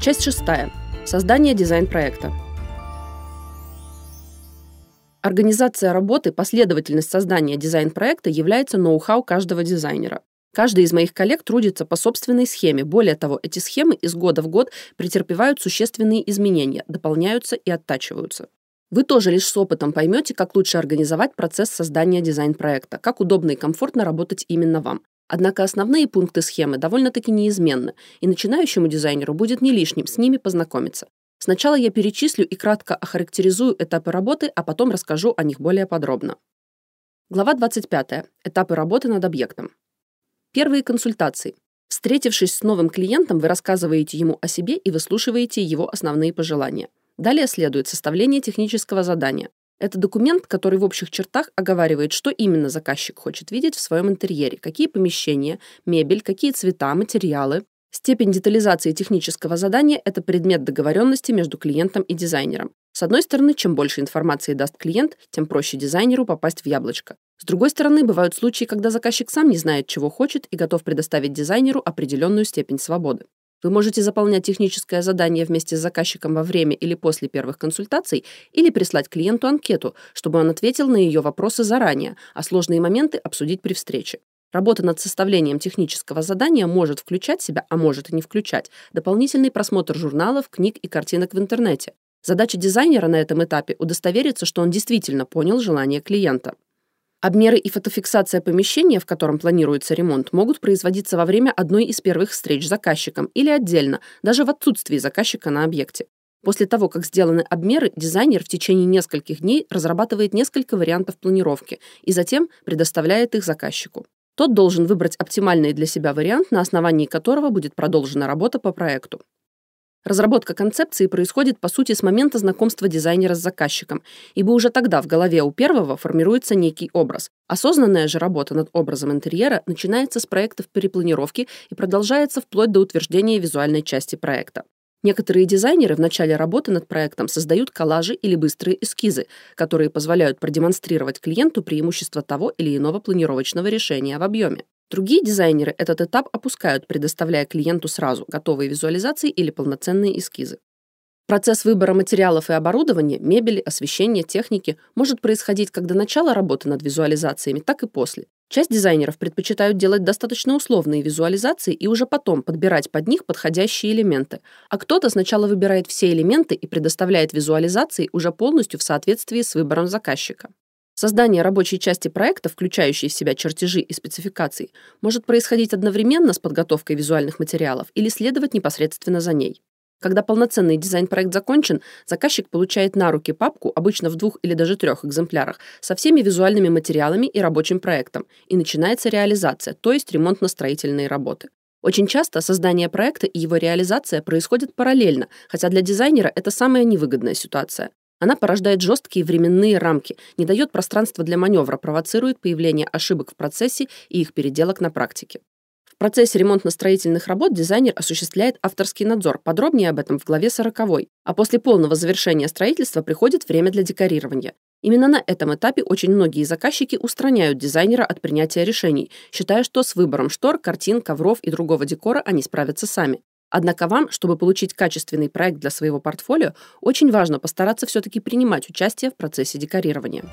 Часть шестая. Создание дизайн-проекта. Организация работы, последовательность создания дизайн-проекта является ноу-хау каждого дизайнера. Каждый из моих коллег трудится по собственной схеме. Более того, эти схемы из года в год претерпевают существенные изменения, дополняются и оттачиваются. Вы тоже лишь с опытом поймете, как лучше организовать процесс создания дизайн-проекта, как удобно и комфортно работать именно вам. Однако основные пункты схемы довольно-таки неизменны, и начинающему дизайнеру будет не лишним с ними познакомиться. Сначала я перечислю и кратко охарактеризую этапы работы, а потом расскажу о них более подробно. Глава 25. Этапы работы над объектом. Первые консультации. Встретившись с новым клиентом, вы рассказываете ему о себе и выслушиваете его основные пожелания. Далее следует составление технического задания. Это документ, который в общих чертах оговаривает, что именно заказчик хочет видеть в своем интерьере, какие помещения, мебель, какие цвета, материалы, Степень детализации технического задания – это предмет договоренности между клиентом и дизайнером. С одной стороны, чем больше информации даст клиент, тем проще дизайнеру попасть в яблочко. С другой стороны, бывают случаи, когда заказчик сам не знает, чего хочет и готов предоставить дизайнеру определенную степень свободы. Вы можете заполнять техническое задание вместе с заказчиком во время или после первых консультаций или прислать клиенту анкету, чтобы он ответил на ее вопросы заранее, а сложные моменты обсудить при встрече. Работа над составлением технического задания может включать себя, а может и не включать, дополнительный просмотр журналов, книг и картинок в интернете. Задача дизайнера на этом этапе – удостовериться, что он действительно понял желание клиента. Обмеры и фотофиксация помещения, в котором планируется ремонт, могут производиться во время одной из первых встреч с заказчиком или отдельно, даже в отсутствии заказчика на объекте. После того, как сделаны обмеры, дизайнер в течение нескольких дней разрабатывает несколько вариантов планировки и затем предоставляет их заказчику. Тот должен выбрать оптимальный для себя вариант, на основании которого будет продолжена работа по проекту. Разработка концепции происходит, по сути, с момента знакомства дизайнера с заказчиком, ибо уже тогда в голове у первого формируется некий образ. Осознанная же работа над образом интерьера начинается с проектов перепланировки и продолжается вплоть до утверждения визуальной части проекта. Некоторые дизайнеры в начале работы над проектом создают коллажи или быстрые эскизы, которые позволяют продемонстрировать клиенту преимущества того или иного планировочного решения в объеме. Другие дизайнеры этот этап опускают, предоставляя клиенту сразу готовые визуализации или полноценные эскизы. Процесс выбора материалов и оборудования, мебели, освещения, техники может происходить как до начала работы над визуализациями, так и после. Часть дизайнеров предпочитают делать достаточно условные визуализации и уже потом подбирать под них подходящие элементы, а кто-то сначала выбирает все элементы и предоставляет визуализации уже полностью в соответствии с выбором заказчика. Создание рабочей части проекта, включающей в себя чертежи и спецификации, может происходить одновременно с подготовкой визуальных материалов или следовать непосредственно за ней. Когда полноценный дизайн-проект закончен, заказчик получает на руки папку, обычно в двух или даже трех экземплярах, со всеми визуальными материалами и рабочим проектом, и начинается реализация, то есть ремонтно-строительные работы. Очень часто создание проекта и его реализация происходят параллельно, хотя для дизайнера это самая невыгодная ситуация. Она порождает жесткие временные рамки, не дает пространства для маневра, провоцирует появление ошибок в процессе и их переделок на практике процессе ремонтно-строительных работ дизайнер осуществляет авторский надзор. Подробнее об этом в главе 40. А после полного завершения строительства приходит время для декорирования. Именно на этом этапе очень многие заказчики устраняют дизайнера от принятия решений, считая, что с выбором штор, картин, ковров и другого декора они справятся сами. Однако вам, чтобы получить качественный проект для своего портфолио, очень важно постараться все-таки принимать участие в процессе декорирования.